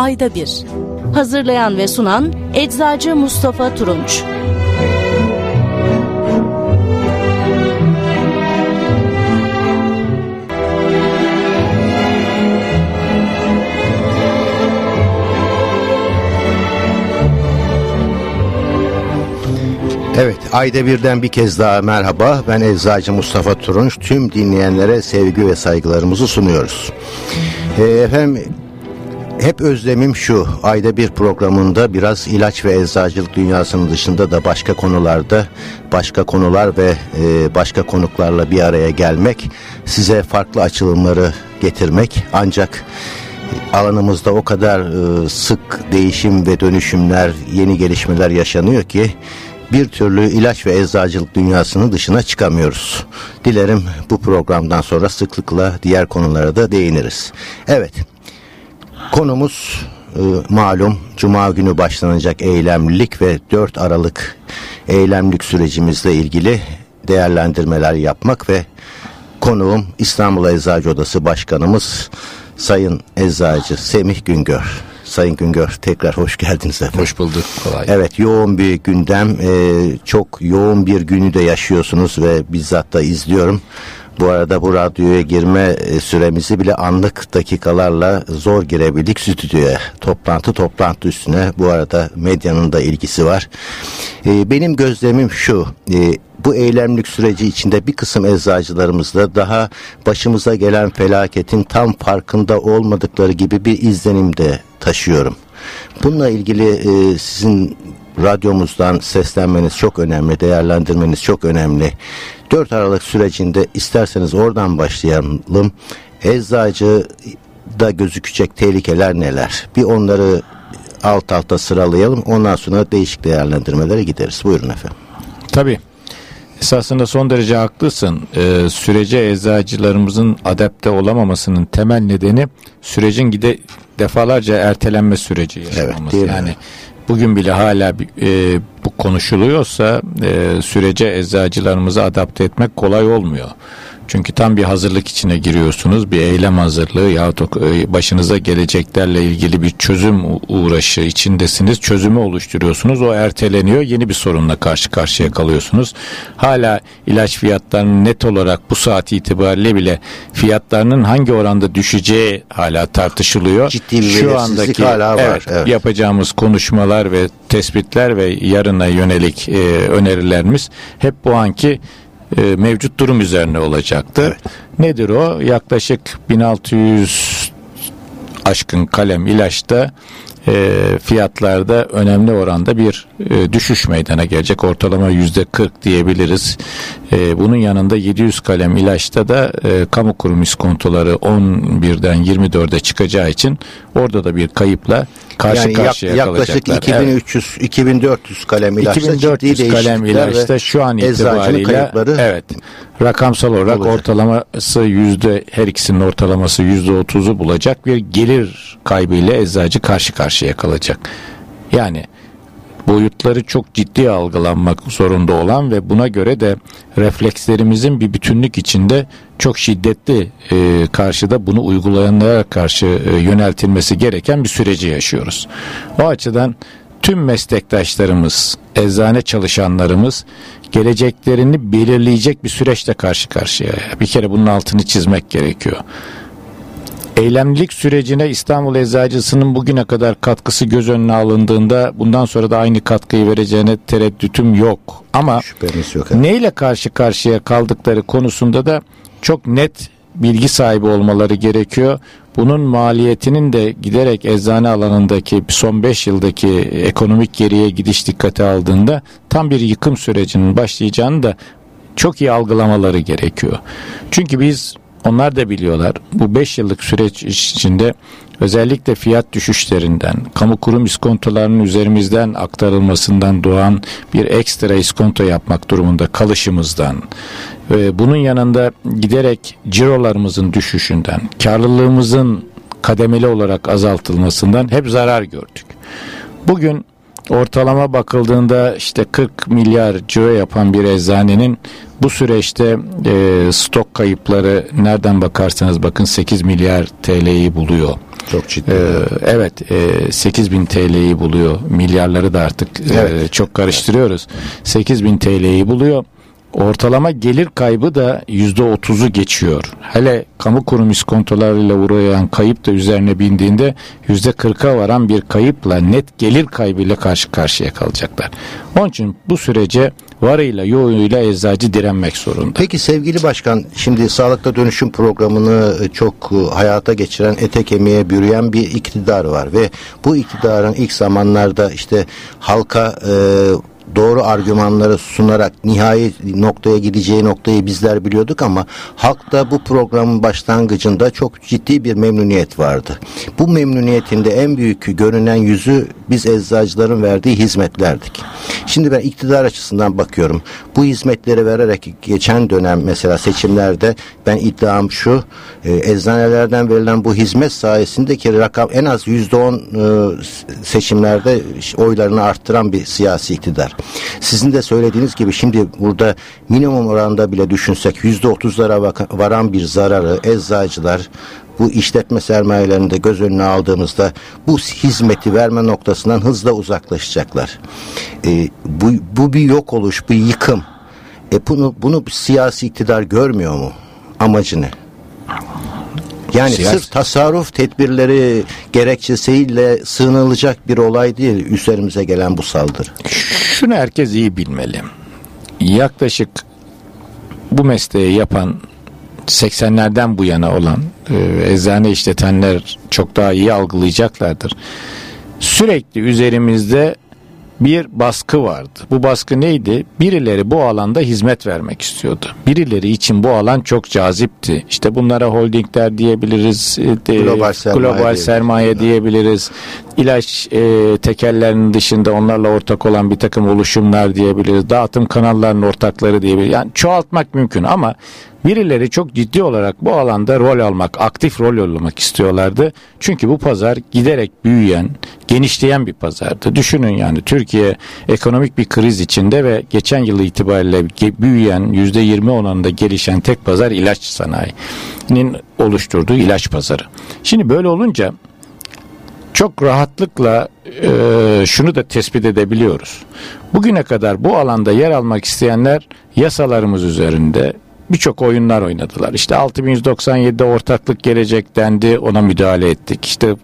ayda bir. Hazırlayan ve sunan Eczacı Mustafa Turunç. Evet, ayda birden bir kez daha merhaba. Ben Eczacı Mustafa Turunç. Tüm dinleyenlere sevgi ve saygılarımızı sunuyoruz. Ee, efendim, hep özlemim şu, ayda bir programında biraz ilaç ve eczacılık dünyasının dışında da başka konularda, başka konular ve e, başka konuklarla bir araya gelmek, size farklı açılımları getirmek ancak alanımızda o kadar e, sık değişim ve dönüşümler, yeni gelişmeler yaşanıyor ki bir türlü ilaç ve eczacılık dünyasının dışına çıkamıyoruz. Dilerim bu programdan sonra sıklıkla diğer konulara da değiniriz. Evet, konumuz e, malum Cuma günü başlanacak eylemlilik ve 4 Aralık eylemlik sürecimizle ilgili değerlendirmeler yapmak ve konuğum İstanbul Eczacı Odası Başkanımız Sayın Eczacı Semih Güngör. Sayın Güngör tekrar hoş geldiniz efendim. Hoş bulduk. Kolay. Evet yoğun bir gündem. Ee, çok yoğun bir günü de yaşıyorsunuz ve bizzat da izliyorum. Bu arada bu radyoya girme e, süremizi bile anlık dakikalarla zor girebildik stüdyoya. Toplantı toplantı üstüne bu arada medyanın da ilgisi var. Ee, benim gözlemim şu. E, bu eylemlik süreci içinde bir kısım eczacılarımızda daha başımıza gelen felaketin tam farkında olmadıkları gibi bir izlenim de taşıyorum. Bununla ilgili e, sizin radyomuzdan seslenmeniz çok önemli, değerlendirmeniz çok önemli. 4 Aralık sürecinde isterseniz oradan başlayalım. Eczacı da gözükecek tehlikeler neler? Bir onları alt alta sıralayalım. Ondan sonra değişik değerlendirmelere gideriz. Buyurun efendim. Tabii. Esasında son derece haklısın. Ee, sürece eczacılarımızın adapte olamamasının temel nedeni sürecin gide defalarca ertelenme süreci yaşaması. Evet, yani bugün bile hala e, bu konuşuluyorsa e, sürece eczacılarımızı adapte etmek kolay olmuyor. Çünkü tam bir hazırlık içine giriyorsunuz. Bir eylem hazırlığı yahut e, başınıza geleceklerle ilgili bir çözüm uğraşı içindesiniz. Çözümü oluşturuyorsunuz. O erteleniyor. Yeni bir sorunla karşı karşıya kalıyorsunuz. Hala ilaç fiyatlarının net olarak bu saat itibariyle bile fiyatlarının hangi oranda düşeceği hala tartışılıyor. Ciddi bir Şu andaki hala var. Evet, evet. yapacağımız konuşmalar ve tespitler ve yarına yönelik e, önerilerimiz hep bu anki e, mevcut durum üzerine olacaktı. Evet. Nedir o? Yaklaşık 1600 aşkın kalem ilaçta e, fiyatlarda önemli oranda bir e, düşüş meydana gelecek. Ortalama yüzde 40 diyebiliriz. E, bunun yanında 700 kalem ilaçta da e, kamu kurum iskontoları 11'den 24'e çıkacağı için orada da bir kayıpla karşı yani karşıya yak, yaklaşık 2300 evet. 2400 kalem ilaçta 2400 kalem ilaçta şu an itibariyle evet rakamsal olarak olacak. ortalaması yüzde her ikisinin ortalaması yüzde otuzu bulacak bir gelir kaybıyla eczacı karşı karşıya kalacak. Yani boyutları çok ciddi algılanmak zorunda olan ve buna göre de reflekslerimizin bir bütünlük içinde çok şiddetli e, karşıda bunu uygulayanlara karşı e, yöneltilmesi gereken bir süreci yaşıyoruz. O açıdan tüm meslektaşlarımız, eczane çalışanlarımız geleceklerini belirleyecek bir süreçte karşı karşıya. Bir kere bunun altını çizmek gerekiyor. Eylemlilik sürecine İstanbul Eczacısı'nın bugüne kadar katkısı göz önüne alındığında bundan sonra da aynı katkıyı vereceğine tereddütüm yok. Ama yok, neyle karşı karşıya kaldıkları konusunda da çok net bilgi sahibi olmaları gerekiyor. Bunun maliyetinin de giderek eczane alanındaki son 5 yıldaki ekonomik geriye gidiş dikkate aldığında tam bir yıkım sürecinin başlayacağını da çok iyi algılamaları gerekiyor. Çünkü biz onlar da biliyorlar. Bu 5 yıllık süreç içinde özellikle fiyat düşüşlerinden, kamu kurum iskontolarının üzerimizden aktarılmasından doğan bir ekstra iskonto yapmak durumunda kalışımızdan, bunun yanında giderek cirolarımızın düşüşünden, karlılığımızın kademeli olarak azaltılmasından hep zarar gördük. Bugün ortalama bakıldığında işte 40 milyar ciro yapan bir eczanenin bu süreçte e, stok kayıpları nereden bakarsanız bakın 8 milyar TL'yi buluyor. Çok ciddi. Ee, evet e, 8 bin TL'yi buluyor. Milyarları da artık e, evet. e, çok karıştırıyoruz. 8 bin TL'yi buluyor. Ortalama gelir kaybı da yüzde otuzu geçiyor. Hele kamu kurum iskontolarıyla uğrayan kayıp da üzerine bindiğinde yüzde kırka varan bir kayıpla net gelir kaybıyla karşı karşıya kalacaklar. Onun için bu sürece varıyla yoğuyla eczacı direnmek zorunda. Peki sevgili başkan şimdi sağlıkta dönüşüm programını e, çok e, hayata geçiren ete kemiğe bürüyen bir iktidar var ve bu iktidarın ilk zamanlarda işte halka e, doğru argümanları sunarak nihai noktaya gideceği noktayı bizler biliyorduk ama halkta bu programın başlangıcında çok ciddi bir memnuniyet vardı. Bu memnuniyetinde en büyük görünen yüzü biz eczacıların verdiği hizmetlerdik. Şimdi ben iktidar açısından bakıyorum. Bu hizmetleri vererek geçen dönem mesela seçimlerde ben iddiam şu e, eczanelerden verilen bu hizmet sayesindeki rakam en az yüzde on e, seçimlerde oylarını arttıran bir siyasi iktidar. Sizin de söylediğiniz gibi şimdi burada minimum oranda bile düşünsek yüzde otuzlara varan bir zararı eczacılar bu işletme sermayelerinde göz önüne aldığımızda bu hizmeti verme noktasından hızla uzaklaşacaklar. E, bu, bu bir yok oluş, bir yıkım. E bunu, bunu siyasi iktidar görmüyor mu? Amacı ne? Yani Siyasi. sırf tasarruf tedbirleri gerekçesiyle sığınılacak bir olay değil üzerimize gelen bu saldırı. Şunu herkes iyi bilmeli. Yaklaşık bu mesleği yapan 80'lerden bu yana olan e, eczane işletenler çok daha iyi algılayacaklardır. Sürekli üzerimizde bir baskı vardı. Bu baskı neydi? Birileri bu alanda hizmet vermek istiyordu. Birileri için bu alan çok cazipti. İşte bunlara holdingler diyebiliriz. E, global sermaye, global sermaye diyebiliriz. İlaç e, tekerlerinin dışında onlarla ortak olan bir takım oluşumlar diyebiliriz. Dağıtım kanallarının ortakları diyebiliriz. Yani çoğaltmak mümkün ama Birileri çok ciddi olarak bu alanda rol almak, aktif rol almak istiyorlardı. Çünkü bu pazar giderek büyüyen, genişleyen bir pazardı. Düşünün yani Türkiye ekonomik bir kriz içinde ve geçen yıl itibariyle büyüyen %20 oranında gelişen tek pazar ilaç sanayinin oluşturduğu ilaç pazarı. Şimdi böyle olunca çok rahatlıkla e, şunu da tespit edebiliyoruz. Bugüne kadar bu alanda yer almak isteyenler yasalarımız üzerinde birçok oyunlar oynadılar. İşte 6197'de ortaklık gelecek dendi ona müdahale ettik. İşte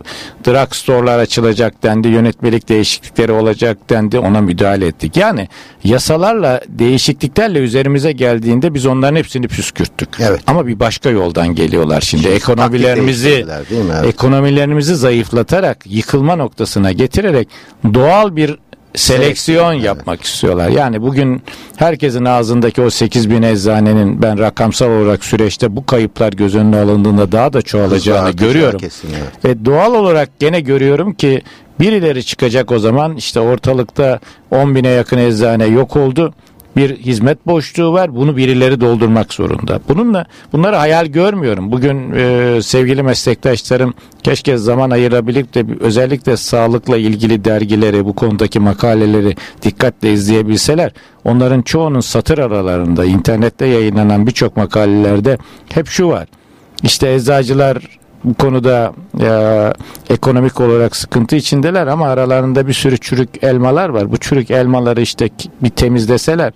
drugstore'lar açılacak dendi yönetmelik değişiklikleri olacak dendi ona müdahale ettik. Yani yasalarla değişikliklerle üzerimize geldiğinde biz onların hepsini püskürttük. Evet. Ama bir başka yoldan geliyorlar şimdi. şimdi ekonomilerimizi evet. ekonomilerimizi zayıflatarak yıkılma noktasına getirerek doğal bir seleksiyon yapmak evet. istiyorlar. Yani bugün herkesin ağzındaki o 8 bin eczanenin ben rakamsal olarak süreçte bu kayıplar göz önüne alındığında daha da çoğalacağını görüyorum. Kesin, evet. Ve doğal olarak gene görüyorum ki birileri çıkacak o zaman işte ortalıkta 10 bine yakın eczane yok oldu bir hizmet boşluğu var. Bunu birileri doldurmak zorunda. Bununla bunları hayal görmüyorum. Bugün e, sevgili meslektaşlarım keşke zaman ayırabilip de özellikle sağlıkla ilgili dergileri, bu konudaki makaleleri dikkatle izleyebilseler onların çoğunun satır aralarında internette yayınlanan birçok makalelerde hep şu var. İşte eczacılar bu konuda e, ekonomik olarak sıkıntı içindeler ama aralarında bir sürü çürük elmalar var. Bu çürük elmaları işte bir temizleseler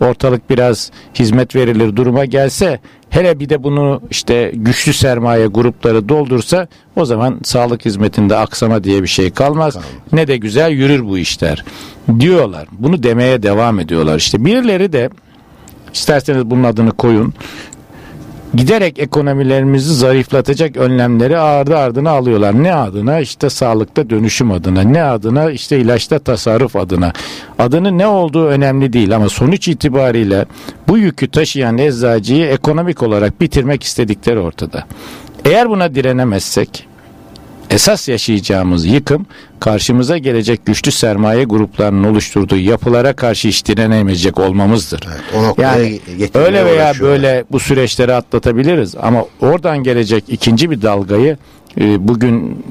ortalık biraz hizmet verilir duruma gelse hele bir de bunu işte güçlü sermaye grupları doldursa o zaman sağlık hizmetinde aksama diye bir şey kalmaz. Tamam. Ne de güzel yürür bu işler diyorlar. Bunu demeye devam ediyorlar. İşte birileri de isterseniz bunun adını koyun giderek ekonomilerimizi zayıflatacak önlemleri ardı ardına alıyorlar. Ne adına? İşte sağlıkta dönüşüm adına. Ne adına? İşte ilaçta tasarruf adına. Adının ne olduğu önemli değil ama sonuç itibariyle bu yükü taşıyan eczacıyı ekonomik olarak bitirmek istedikleri ortada. Eğer buna direnemezsek esas yaşayacağımız yıkım karşımıza gelecek güçlü sermaye gruplarının oluşturduğu yapılara karşı hiç direnemeyecek olmamızdır. Evet, yani öyle veya böyle bu süreçleri atlatabiliriz ama oradan gelecek ikinci bir dalgayı e, bugün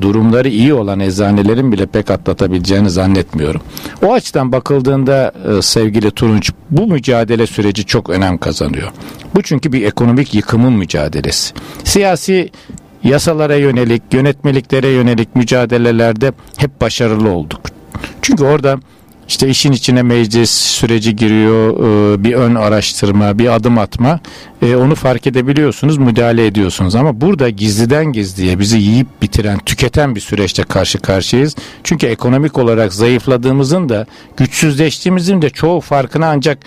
durumları iyi olan eczanelerin bile pek atlatabileceğini zannetmiyorum. O açıdan bakıldığında e, sevgili Turunç bu mücadele süreci çok önem kazanıyor. Bu çünkü bir ekonomik yıkımın mücadelesi. Siyasi yasalara yönelik, yönetmeliklere yönelik mücadelelerde hep başarılı olduk. Çünkü orada işte işin içine meclis süreci giriyor, e, bir ön araştırma, bir adım atma. E, onu fark edebiliyorsunuz, müdahale ediyorsunuz. Ama burada gizliden gizliye bizi yiyip bitiren, tüketen bir süreçte karşı karşıyayız. Çünkü ekonomik olarak zayıfladığımızın da, güçsüzleştiğimizin de çoğu farkına ancak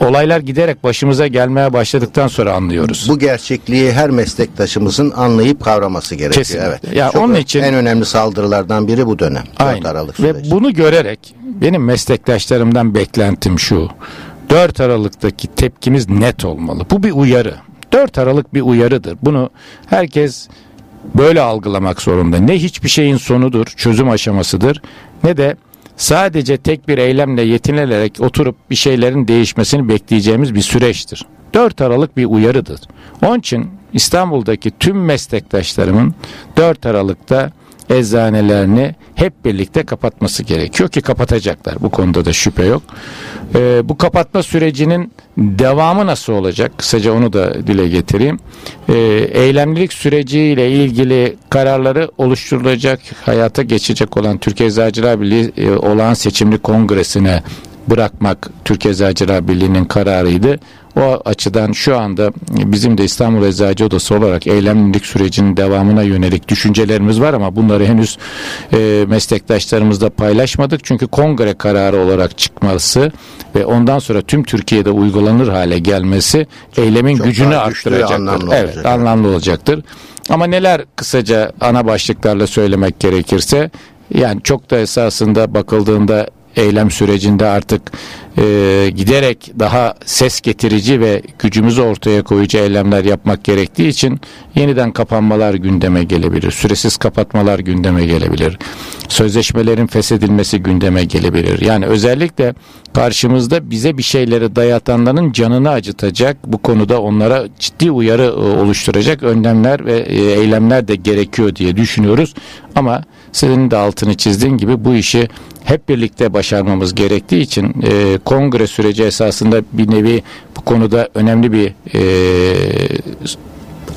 olaylar giderek başımıza gelmeye başladıktan sonra anlıyoruz. Bu gerçekliği her meslektaşımızın anlayıp kavraması gerekiyor. Kesinlikle. Evet. Ya Çok onun için en önemli saldırılardan biri bu dönem. Aynen. Aralık Ve bunu görerek benim meslektaşlarımdan beklentim şu. 4 Aralık'taki tepkimiz net olmalı. Bu bir uyarı. 4 Aralık bir uyarıdır. Bunu herkes böyle algılamak zorunda. Ne hiçbir şeyin sonudur, çözüm aşamasıdır ne de sadece tek bir eylemle yetinilerek oturup bir şeylerin değişmesini bekleyeceğimiz bir süreçtir. 4 Aralık bir uyarıdır. Onun için İstanbul'daki tüm meslektaşlarımın 4 Aralık'ta eczanelerini hep birlikte kapatması gerekiyor ki kapatacaklar. Bu konuda da şüphe yok. Ee, bu kapatma sürecinin devamı nasıl olacak? Kısaca onu da dile getireyim. Ee, eylemlilik süreciyle ilgili kararları oluşturulacak, hayata geçecek olan Türkiye Eczacılar Birliği e, olağan seçimli kongresine bırakmak Türkiye Eczacılar Birliği'nin kararıydı. O açıdan şu anda bizim de İstanbul Eczacı Odası olarak eylemlilik sürecinin devamına yönelik düşüncelerimiz var ama bunları henüz e, meslektaşlarımızla paylaşmadık. Çünkü kongre kararı olarak çıkması ve ondan sonra tüm Türkiye'de uygulanır hale gelmesi eylemin Çok gücünü arttıracaktır. Anlamlı evet, olacak. anlamlı olacaktır. Ama neler kısaca ana başlıklarla söylemek gerekirse yani çok da esasında bakıldığında eylem sürecinde artık e, giderek daha ses getirici ve gücümüzü ortaya koyucu eylemler yapmak gerektiği için yeniden kapanmalar gündeme gelebilir. Süresiz kapatmalar gündeme gelebilir. Sözleşmelerin feshedilmesi gündeme gelebilir. Yani özellikle karşımızda bize bir şeyleri dayatanların canını acıtacak bu konuda onlara ciddi uyarı e, oluşturacak önlemler ve e, eylemler de gerekiyor diye düşünüyoruz. Ama senin de altını çizdiğin gibi bu işi hep birlikte başarmamız gerektiği için e, kongre süreci esasında bir nevi bu konuda önemli bir e,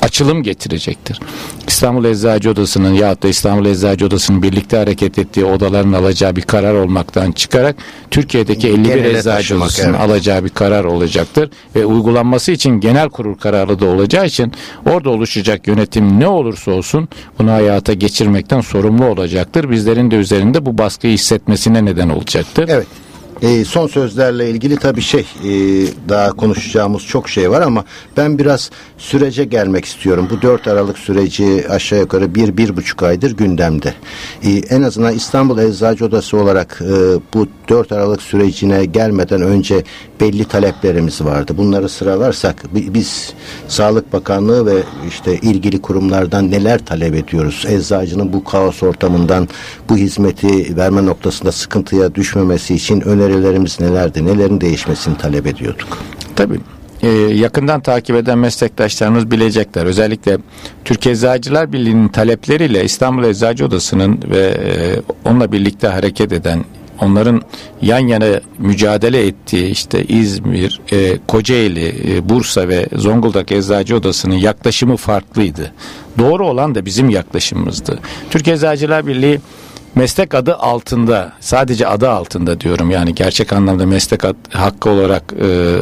açılım getirecektir. İstanbul Eczacı Odası'nın ya da İstanbul Eczacı Odası'nın birlikte hareket ettiği odaların alacağı bir karar olmaktan çıkarak Türkiye'deki 51 Genele Eczacı Odası'nın evet. alacağı bir karar olacaktır ve uygulanması için genel kurul kararı da olacağı için orada oluşacak yönetim ne olursa olsun bunu hayata geçirmekten sorumlu olacaktır. Bizlerin de üzerinde bu baskıyı hissetmesine neden olacaktır. Evet. E, son sözlerle ilgili tabii şey e, daha konuşacağımız çok şey var ama ben biraz sürece gelmek istiyorum. Bu 4 Aralık süreci aşağı yukarı bir, bir buçuk aydır gündemde. E, en azından İstanbul Eczacı Odası olarak e, bu 4 Aralık sürecine gelmeden önce belli taleplerimiz vardı. Bunları sıralarsak biz Sağlık Bakanlığı ve işte ilgili kurumlardan neler talep ediyoruz? Eczacının bu kaos ortamından bu hizmeti verme noktasında sıkıntıya düşmemesi için önerilerimiz nelerdi? Nelerin değişmesini talep ediyorduk? Tabii ee, yakından takip eden meslektaşlarımız bilecekler. Özellikle Türkiye Eczacılar Birliği'nin talepleriyle İstanbul Eczacı Odası'nın ve e, onunla birlikte hareket eden onların yan yana mücadele ettiği işte İzmir, e, Kocaeli, e, Bursa ve Zonguldak Eczacı Odası'nın yaklaşımı farklıydı. Doğru olan da bizim yaklaşımımızdı. Türkiye Eczacılar Birliği meslek adı altında sadece adı altında diyorum yani gerçek anlamda meslek ad, hakkı olarak e,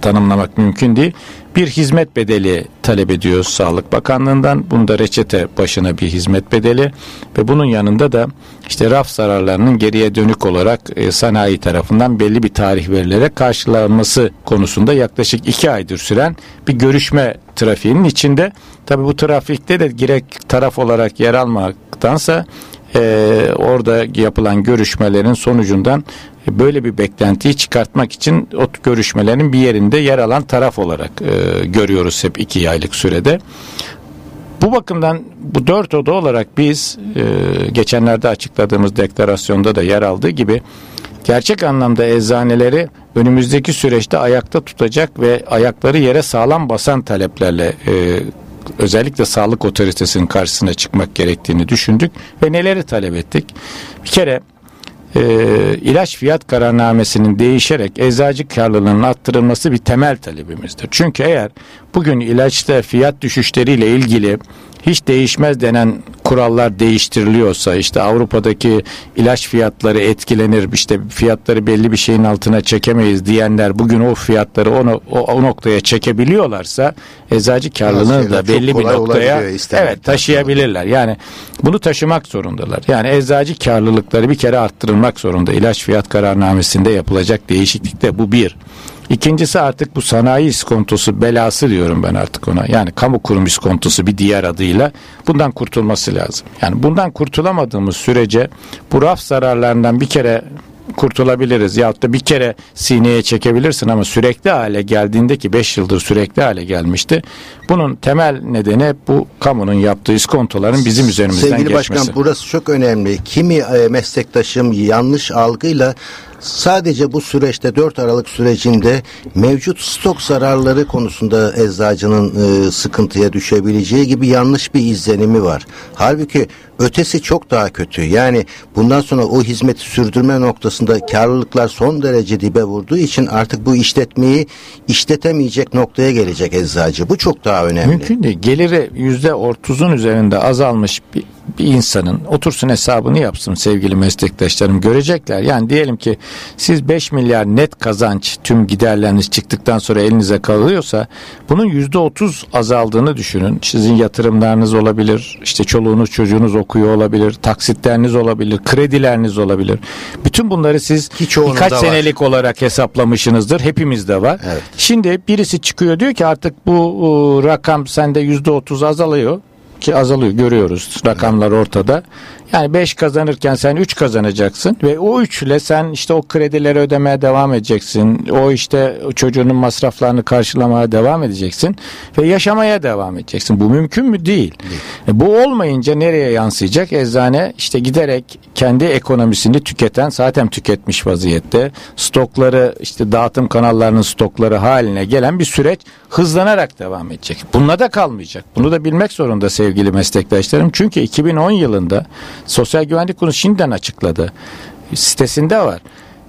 tanımlamak mümkün değil. Bir hizmet bedeli talep ediyoruz Sağlık Bakanlığı'ndan. Bunda reçete başına bir hizmet bedeli ve bunun yanında da işte raf zararlarının geriye dönük olarak e, sanayi tarafından belli bir tarih verilerek karşılanması konusunda yaklaşık iki aydır süren bir görüşme trafiğinin içinde. Tabi bu trafikte de gerek taraf olarak yer almaktansa e, orada yapılan görüşmelerin sonucundan böyle bir beklentiyi çıkartmak için o görüşmelerin bir yerinde yer alan taraf olarak e, görüyoruz hep iki aylık sürede. Bu bakımdan bu dört oda olarak biz e, geçenlerde açıkladığımız deklarasyonda da yer aldığı gibi gerçek anlamda eczaneleri önümüzdeki süreçte ayakta tutacak ve ayakları yere sağlam basan taleplerle e, özellikle sağlık otoritesinin karşısına çıkmak gerektiğini düşündük ve neleri talep ettik? Bir kere e, ilaç fiyat kararnamesinin değişerek eczacı karlılığının arttırılması bir temel talebimizdir. Çünkü eğer bugün ilaçta fiyat düşüşleriyle ilgili hiç değişmez denen kurallar değiştiriliyorsa işte Avrupa'daki ilaç fiyatları etkilenir işte fiyatları belli bir şeyin altına çekemeyiz diyenler bugün o fiyatları o, o, o noktaya çekebiliyorlarsa eczacı karlılığını da belli bir noktaya evet taşıyabilirler. Yani bunu taşımak zorundalar. Yani eczacı karlılıkları bir kere arttırılmak zorunda. İlaç fiyat kararnamesinde yapılacak değişiklik de bu bir. İkincisi artık bu sanayi iskontosu belası diyorum ben artık ona. Yani kamu kurum iskontosu bir diğer adıyla bundan kurtulması lazım. Yani bundan kurtulamadığımız sürece bu raf zararlarından bir kere kurtulabiliriz. Yahut da bir kere sineye çekebilirsin ama sürekli hale geldiğinde ki 5 yıldır sürekli hale gelmişti. Bunun temel nedeni bu kamunun yaptığı iskontoların bizim üzerimizden Sevgili geçmesi. Sevgili Başkan burası çok önemli. Kimi e, meslektaşım yanlış algıyla Sadece bu süreçte 4 Aralık sürecinde mevcut stok zararları konusunda eczacının e, sıkıntıya düşebileceği gibi yanlış bir izlenimi var. Halbuki ötesi çok daha kötü. Yani bundan sonra o hizmeti sürdürme noktasında karlılıklar son derece dibe vurduğu için artık bu işletmeyi işletemeyecek noktaya gelecek eczacı. Bu çok daha önemli. Mümkün değil. Geliri yüzde otuzun üzerinde azalmış bir bir insanın otursun hesabını yapsın sevgili meslektaşlarım görecekler. Yani diyelim ki siz 5 milyar net kazanç tüm giderleriniz çıktıktan sonra elinize kalıyorsa bunun yüzde otuz azaldığını düşünün. Sizin yatırımlarınız olabilir, işte çoluğunuz çocuğunuz okuyor olabilir, taksitleriniz olabilir, kredileriniz olabilir. Bütün bunları siz Hiç birkaç senelik var. olarak hesaplamışsınızdır. Hepimizde var. Evet. Şimdi birisi çıkıyor diyor ki artık bu rakam sende yüzde otuz azalıyor ki azalıyor görüyoruz rakamlar ortada. Yani 5 kazanırken sen 3 kazanacaksın ve o 3 ile sen işte o kredileri ödemeye devam edeceksin. O işte çocuğunun masraflarını karşılamaya devam edeceksin ve yaşamaya devam edeceksin. Bu mümkün mü? Değil. Değil. Bu olmayınca nereye yansıyacak? Eczane işte giderek kendi ekonomisini tüketen zaten tüketmiş vaziyette. Stokları işte dağıtım kanallarının stokları haline gelen bir süreç hızlanarak devam edecek. Bununla da kalmayacak. Bunu da bilmek zorunda sevgili meslektaşlarım. Çünkü 2010 yılında Sosyal Güvenlik Kurulu şimdiden açıkladı. Sitesinde var.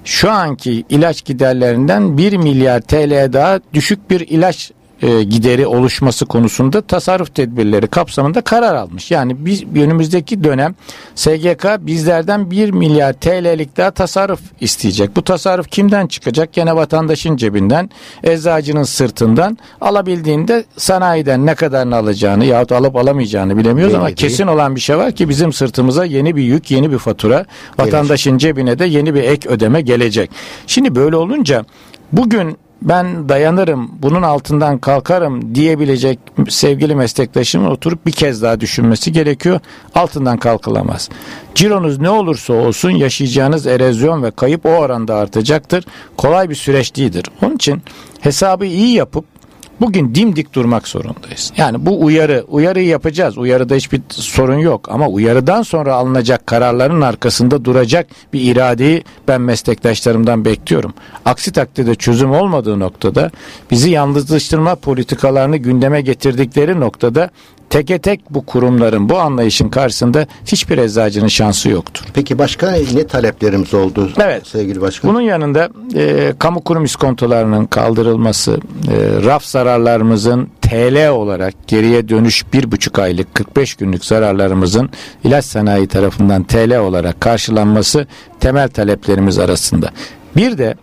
Şu anki ilaç giderlerinden 1 milyar TL daha düşük bir ilaç e, gideri oluşması konusunda tasarruf tedbirleri kapsamında karar almış. Yani biz önümüzdeki dönem SGK bizlerden 1 milyar TL'lik daha tasarruf isteyecek. Bu tasarruf kimden çıkacak? Gene vatandaşın cebinden, eczacının sırtından alabildiğinde sanayiden ne kadarını alacağını yahut alıp alamayacağını bilemiyoruz Bilmedi. ama kesin olan bir şey var ki bizim sırtımıza yeni bir yük, yeni bir fatura, vatandaşın cebine de yeni bir ek ödeme gelecek. Şimdi böyle olunca bugün ben dayanırım, bunun altından kalkarım diyebilecek sevgili meslektaşımın oturup bir kez daha düşünmesi gerekiyor. Altından kalkılamaz. Cironuz ne olursa olsun yaşayacağınız erozyon ve kayıp o oranda artacaktır. Kolay bir süreç değildir. Onun için hesabı iyi yapıp Bugün dimdik durmak zorundayız. Yani bu uyarı, uyarıyı yapacağız. Uyarıda hiçbir sorun yok ama uyarıdan sonra alınacak kararların arkasında duracak bir iradeyi ben meslektaşlarımdan bekliyorum. Aksi takdirde çözüm olmadığı noktada bizi yalnızlaştırma politikalarını gündeme getirdikleri noktada teke tek bu kurumların bu anlayışın karşısında hiçbir eczacının şansı yoktur. Peki başka ne taleplerimiz oldu evet. sevgili başkan? Bunun yanında e, kamu kurum iskontolarının kaldırılması, e, raf zararlarımızın TL olarak geriye dönüş bir buçuk aylık 45 günlük zararlarımızın ilaç sanayi tarafından TL olarak karşılanması temel taleplerimiz arasında. Bir de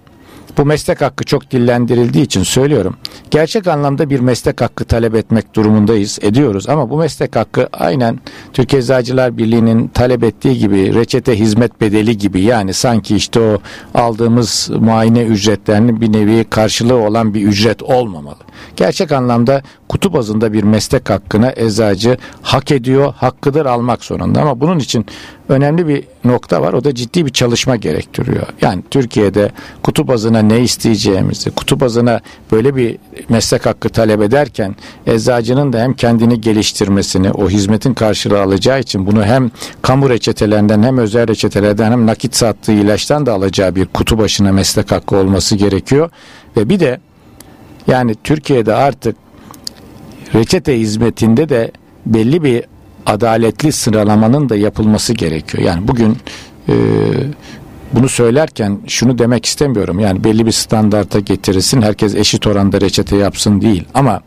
bu meslek hakkı çok dillendirildiği için söylüyorum. Gerçek anlamda bir meslek hakkı talep etmek durumundayız, ediyoruz ama bu meslek hakkı aynen Türkiye Eczacılar Birliği'nin talep ettiği gibi reçete hizmet bedeli gibi yani sanki işte o aldığımız muayene ücretlerinin bir nevi karşılığı olan bir ücret olmamalı. Gerçek anlamda kutu bazında bir meslek hakkını eczacı hak ediyor, hakkıdır almak zorunda ama bunun için önemli bir nokta var. O da ciddi bir çalışma gerektiriyor. Yani Türkiye'de kutu bazına ne isteyeceğimizi, kutu bazına böyle bir meslek hakkı talep ederken eczacının da hem kendini geliştirmesini, o hizmetin karşılığı alacağı için bunu hem kamu reçetelerinden hem özel reçetelerden hem nakit sattığı ilaçtan da alacağı bir kutu başına meslek hakkı olması gerekiyor. Ve bir de yani Türkiye'de artık reçete hizmetinde de belli bir adaletli sıralamanın da yapılması gerekiyor. Yani bugün e, bunu söylerken şunu demek istemiyorum. Yani belli bir standarta getirilsin, herkes eşit oranda reçete yapsın değil. Ama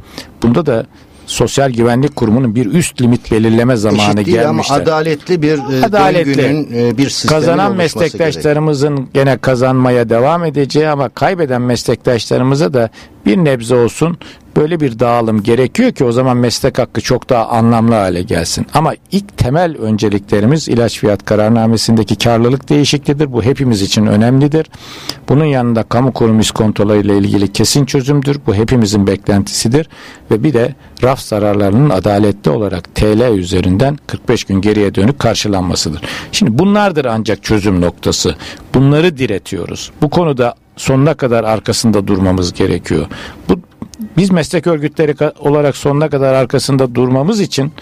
bunda da Sosyal Güvenlik Kurumu'nun bir üst limit belirleme zamanı Eşit gelmiştir. ama adaletli bir e, adaletli. döngünün e, bir Kazanan meslektaşlarımızın gerek. gene kazanmaya devam edeceği ama kaybeden meslektaşlarımıza da bir nebze olsun böyle bir dağılım gerekiyor ki o zaman meslek hakkı çok daha anlamlı hale gelsin. Ama ilk temel önceliklerimiz ilaç fiyat kararnamesindeki karlılık değişikliğidir. Bu hepimiz için önemlidir. Bunun yanında kamu kurum iskontoları ile ilgili kesin çözümdür. Bu hepimizin beklentisidir. Ve bir de raf zararlarının adaletli olarak TL üzerinden 45 gün geriye dönük karşılanmasıdır. Şimdi bunlardır ancak çözüm noktası. Bunları diretiyoruz. Bu konuda sonuna kadar arkasında durmamız gerekiyor. Bu biz meslek örgütleri olarak sonuna kadar arkasında durmamız için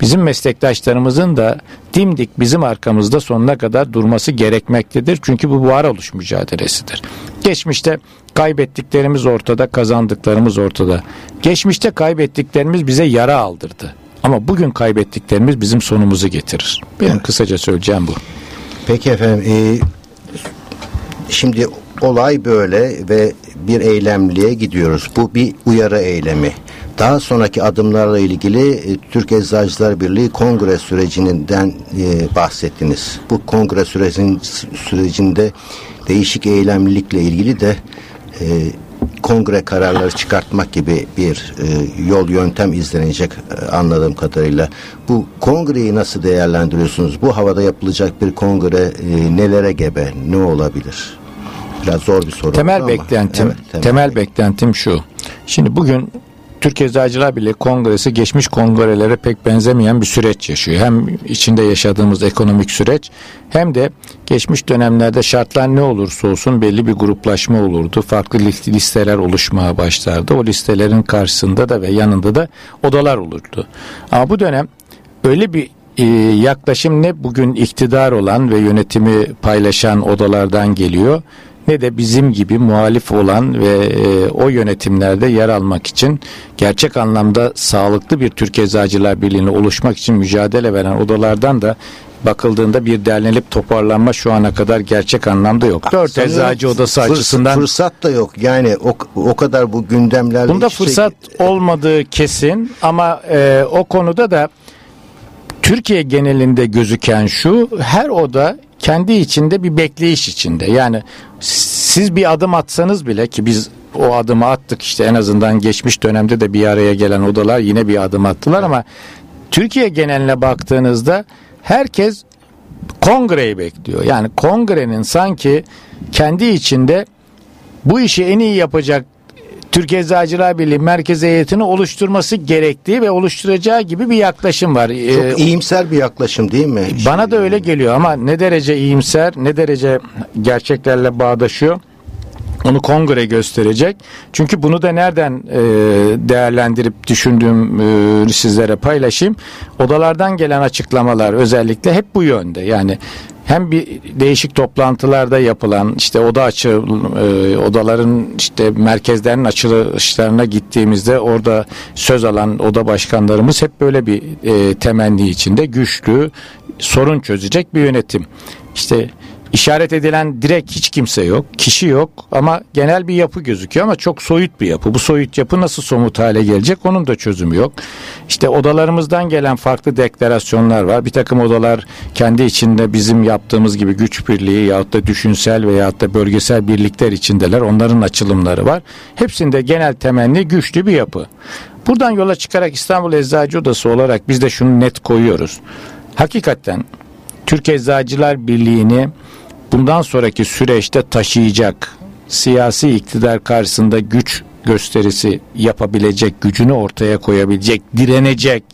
bizim meslektaşlarımızın da dimdik bizim arkamızda sonuna kadar durması gerekmektedir. Çünkü bu varoluş mücadelesidir. Geçmişte kaybettiklerimiz ortada, kazandıklarımız ortada. Geçmişte kaybettiklerimiz bize yara aldırdı. Ama bugün kaybettiklerimiz bizim sonumuzu getirir. Benim evet. kısaca söyleyeceğim bu. Peki efendim. E, şimdi olay böyle ve bir eylemliğe gidiyoruz. Bu bir uyarı eylemi. Daha sonraki adımlarla ilgili e, Türk Eczacılar Birliği kongre sürecinden e, bahsettiniz. Bu kongre sürecin, sürecinde değişik eylemlilikle ilgili de e, kongre kararları çıkartmak gibi bir yol yöntem izlenecek anladığım kadarıyla. Bu kongreyi nasıl değerlendiriyorsunuz? Bu havada yapılacak bir kongre nelere gebe? Ne olabilir? Biraz zor bir soru. Temel beklentim, evet, temel, temel beklentim şu. Şimdi bugün Türkiye Eczacılar Birliği Kongresi geçmiş kongrelere pek benzemeyen bir süreç yaşıyor. Hem içinde yaşadığımız ekonomik süreç hem de geçmiş dönemlerde şartlar ne olursa olsun belli bir gruplaşma olurdu. Farklı listeler oluşmaya başlardı. O listelerin karşısında da ve yanında da odalar olurdu. Ama bu dönem öyle bir e, yaklaşım ne bugün iktidar olan ve yönetimi paylaşan odalardan geliyor ne de bizim gibi muhalif olan ve e, o yönetimlerde yer almak için gerçek anlamda sağlıklı bir Türk Eczacılar Birliği'ne oluşmak için mücadele veren odalardan da bakıldığında bir derlenip toparlanma şu ana kadar gerçek anlamda yok. Dört eczacı odası fırs- açısından fırsat da yok. Yani o, o kadar bu gündemlerle Bunda fırsat şey... olmadığı kesin ama e, o konuda da Türkiye genelinde gözüken şu her oda kendi içinde bir bekleyiş içinde. Yani siz bir adım atsanız bile ki biz o adımı attık işte en azından geçmiş dönemde de bir araya gelen odalar yine bir adım attılar ama Türkiye geneline baktığınızda herkes kongreyi bekliyor. Yani kongrenin sanki kendi içinde bu işi en iyi yapacak Türkiye Eczacılar Birliği merkez heyetini oluşturması gerektiği ve oluşturacağı gibi bir yaklaşım var. Çok ee, iyimser bir yaklaşım değil mi? Bana da öyle geliyor ama ne derece iyimser, ne derece gerçeklerle bağdaşıyor? Onu kongre gösterecek. Çünkü bunu da nereden e, değerlendirip düşündüğüm e, sizlere paylaşayım. Odalardan gelen açıklamalar özellikle hep bu yönde. Yani hem bir değişik toplantılarda yapılan işte oda açı e, odaların işte merkezlerin açılışlarına gittiğimizde orada söz alan oda başkanlarımız hep böyle bir e, temenni içinde güçlü sorun çözecek bir yönetim. İşte İşaret edilen direkt hiç kimse yok, kişi yok ama genel bir yapı gözüküyor ama çok soyut bir yapı. Bu soyut yapı nasıl somut hale gelecek onun da çözümü yok. İşte odalarımızdan gelen farklı deklarasyonlar var. Bir takım odalar kendi içinde bizim yaptığımız gibi güç birliği yahut da düşünsel veyahut da bölgesel birlikler içindeler. Onların açılımları var. Hepsinde genel temenni güçlü bir yapı. Buradan yola çıkarak İstanbul Eczacı Odası olarak biz de şunu net koyuyoruz. Hakikaten Türk Eczacılar Birliği'ni bundan sonraki süreçte taşıyacak siyasi iktidar karşısında güç gösterisi yapabilecek, gücünü ortaya koyabilecek, direnecek,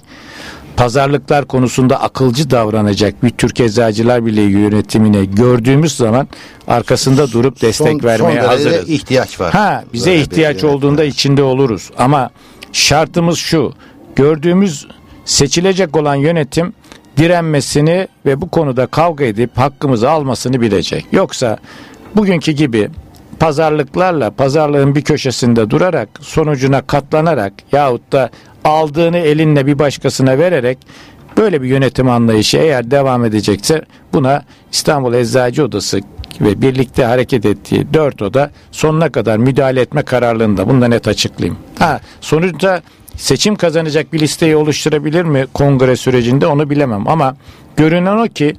pazarlıklar konusunda akılcı davranacak bir Türk Eczacılar Birliği yönetimine gördüğümüz zaman arkasında durup destek son, vermeye son hazırız. ihtiyaç var. Ha, bize Böyle ihtiyaç olduğunda içinde oluruz. Ama şartımız şu. Gördüğümüz seçilecek olan yönetim direnmesini ve bu konuda kavga edip hakkımızı almasını bilecek. Yoksa bugünkü gibi pazarlıklarla pazarlığın bir köşesinde durarak sonucuna katlanarak yahut da aldığını elinle bir başkasına vererek böyle bir yönetim anlayışı eğer devam edecekse buna İstanbul Eczacı Odası ve birlikte hareket ettiği dört oda sonuna kadar müdahale etme kararlılığında. Bunu da net açıklayayım. Ha, sonuçta seçim kazanacak bir listeyi oluşturabilir mi kongre sürecinde onu bilemem ama görünen o ki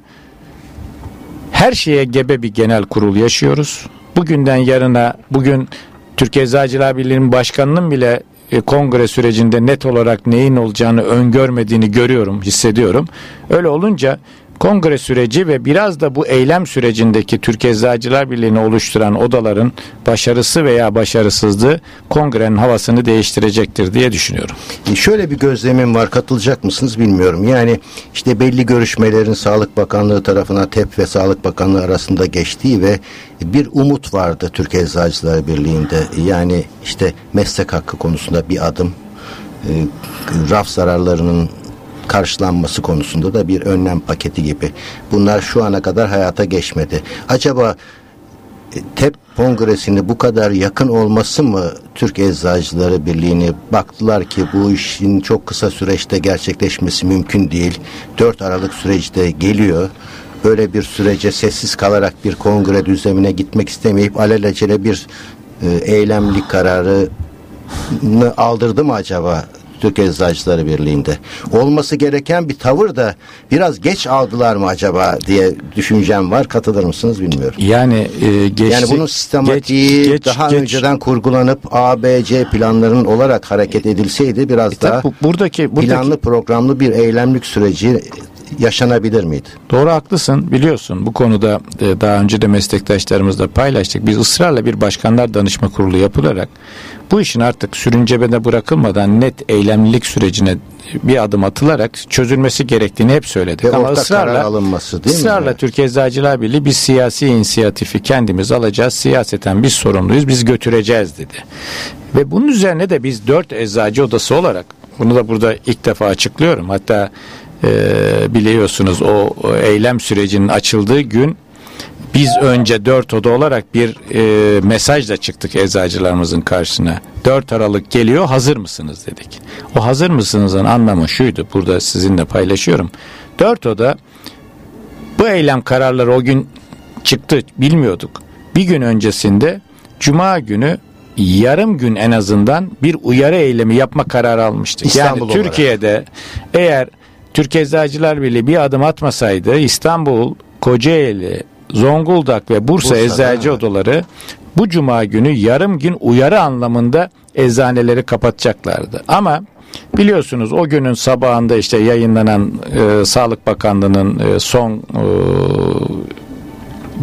her şeye gebe bir genel kurul yaşıyoruz. Bugünden yarına bugün Türkiye Eczacılar Birliği'nin başkanının bile e, kongre sürecinde net olarak neyin olacağını öngörmediğini görüyorum, hissediyorum. Öyle olunca kongre süreci ve biraz da bu eylem sürecindeki Türk Eczacılar Birliği'ni oluşturan odaların başarısı veya başarısızlığı kongrenin havasını değiştirecektir diye düşünüyorum. Şöyle bir gözlemim var katılacak mısınız bilmiyorum. Yani işte belli görüşmelerin Sağlık Bakanlığı tarafına TEP ve Sağlık Bakanlığı arasında geçtiği ve bir umut vardı Türk Eczacılar Birliği'nde. Yani işte meslek hakkı konusunda bir adım e, raf zararlarının karşılanması konusunda da bir önlem paketi gibi. Bunlar şu ana kadar hayata geçmedi. Acaba e, TEP kongresini bu kadar yakın olması mı Türk Eczacıları Birliği'ni baktılar ki bu işin çok kısa süreçte gerçekleşmesi mümkün değil. 4 Aralık süreci de geliyor. Böyle bir sürece sessiz kalarak bir kongre düzlemine gitmek istemeyip alelacele bir e, eylemlik kararı aldırdı mı acaba Türk Eczacıları Birliği'nde. Olması gereken bir tavır da biraz geç aldılar mı acaba diye düşüncem var. Katılır mısınız bilmiyorum. Yani e, geçti, Yani bunun sistematiği geç, geç, daha geç. önceden kurgulanıp A, B, C planlarının olarak hareket edilseydi biraz e, daha bu, buradaki, buradaki planlı programlı bir eylemlik süreci yaşanabilir miydi? Doğru haklısın biliyorsun bu konuda e, daha önce de meslektaşlarımızla paylaştık. Biz ısrarla bir başkanlar danışma kurulu yapılarak bu işin artık sürüncebede bırakılmadan net eylemlilik sürecine bir adım atılarak çözülmesi gerektiğini hep söyledik. Ve Ama ısrarla, alınması değil ısrarla mi? Türkiye Eczacılar Birliği biz siyasi inisiyatifi kendimiz alacağız. Siyaseten biz sorumluyuz. Biz götüreceğiz dedi. Ve bunun üzerine de biz dört eczacı odası olarak bunu da burada ilk defa açıklıyorum. Hatta e, biliyorsunuz o, eylem sürecinin açıldığı gün biz önce dört oda olarak bir e, mesajla çıktık eczacılarımızın karşısına. 4 Aralık geliyor hazır mısınız dedik. O hazır mısınızın anlamı şuydu burada sizinle paylaşıyorum. Dört oda bu eylem kararları o gün çıktı bilmiyorduk. Bir gün öncesinde Cuma günü yarım gün en azından bir uyarı eylemi yapma kararı almıştık. İstanbul yani Türkiye'de eğer Türkiye Eczacılar Birliği bir adım atmasaydı İstanbul, Kocaeli, Zonguldak ve Bursa Bursa'da, eczacı evet. odaları bu cuma günü yarım gün uyarı anlamında eczaneleri kapatacaklardı. Ama biliyorsunuz o günün sabahında işte yayınlanan e, Sağlık Bakanlığı'nın e, son e,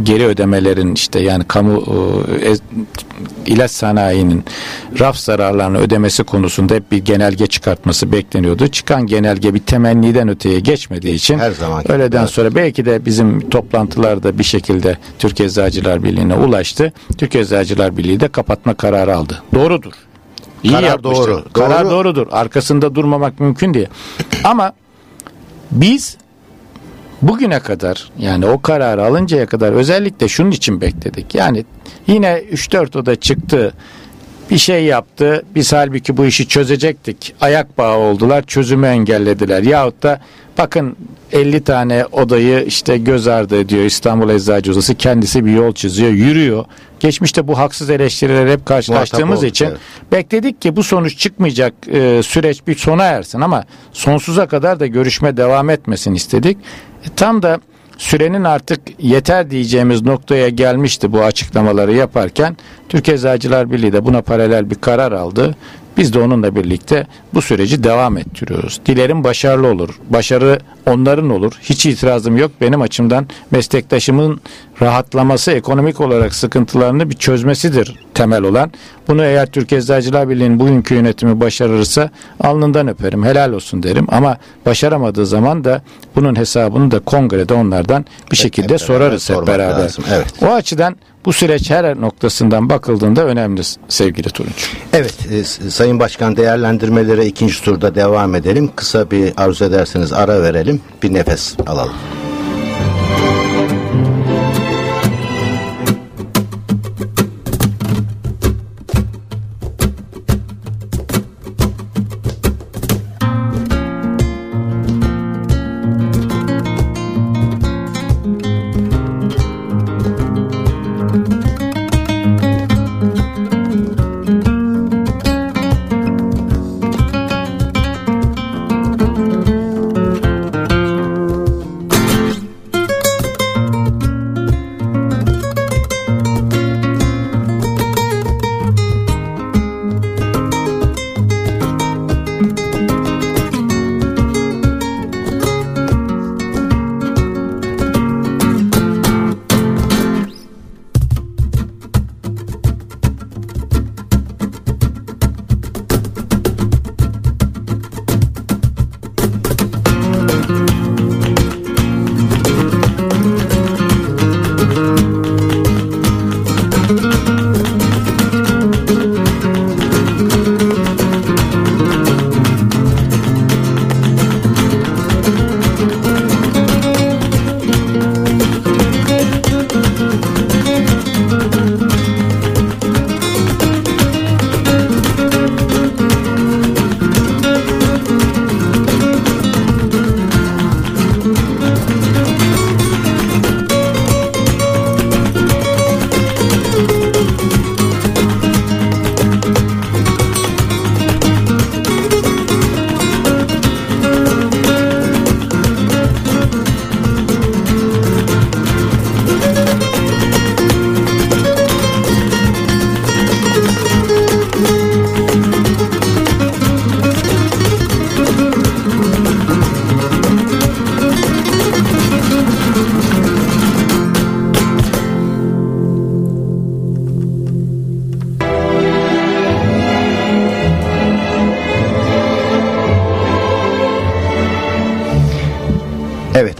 geri ödemelerin işte yani kamu e, ilaç sanayinin raf zararlarını ödemesi konusunda hep bir genelge çıkartması bekleniyordu. Çıkan genelge bir temenniden öteye geçmediği için Her zaman öğleden evet. sonra belki de bizim toplantılarda bir şekilde Türkiye Eczacılar Birliği'ne ulaştı. Türkiye Eczacılar Birliği de kapatma kararı aldı. Doğrudur. İyi Karar yapmıştır. doğru. Karar doğru. doğrudur. Arkasında durmamak mümkün değil. Ama biz bugüne kadar yani o kararı alıncaya kadar özellikle şunun için bekledik. Yani yine 3-4 oda çıktı bir şey yaptı. Biz halbuki bu işi çözecektik. Ayak bağı oldular. Çözümü engellediler. Yahut da bakın 50 tane odayı işte göz ardı ediyor İstanbul Eczacı Odası. Kendisi bir yol çiziyor. Yürüyor. Geçmişte bu haksız eleştiriler hep karşılaştığımız için evet. bekledik ki bu sonuç çıkmayacak e, süreç bir sona ersin ama sonsuza kadar da görüşme devam etmesin istedik. E, tam da sürenin artık yeter diyeceğimiz noktaya gelmişti bu açıklamaları yaparken Türkiye Eczacılar Birliği de buna paralel bir karar aldı. Biz de onunla birlikte bu süreci devam ettiriyoruz. Dilerim başarılı olur. Başarı onların olur. Hiç itirazım yok. Benim açımdan meslektaşımın rahatlaması, ekonomik olarak sıkıntılarını bir çözmesidir temel olan. Bunu eğer Türkiye Eczacılar Birliği'nin bugünkü yönetimi başarırsa alnından öperim, helal olsun derim. Ama başaramadığı zaman da bunun hesabını da kongrede onlardan bir şekilde hep sorarız hep beraber. Evet. O açıdan bu süreç her noktasından bakıldığında önemli sevgili Turunç. Evet e, Sayın Başkan değerlendirmelere ikinci turda devam edelim. Kısa bir arzu ederseniz ara verelim. Bir nefes alalım.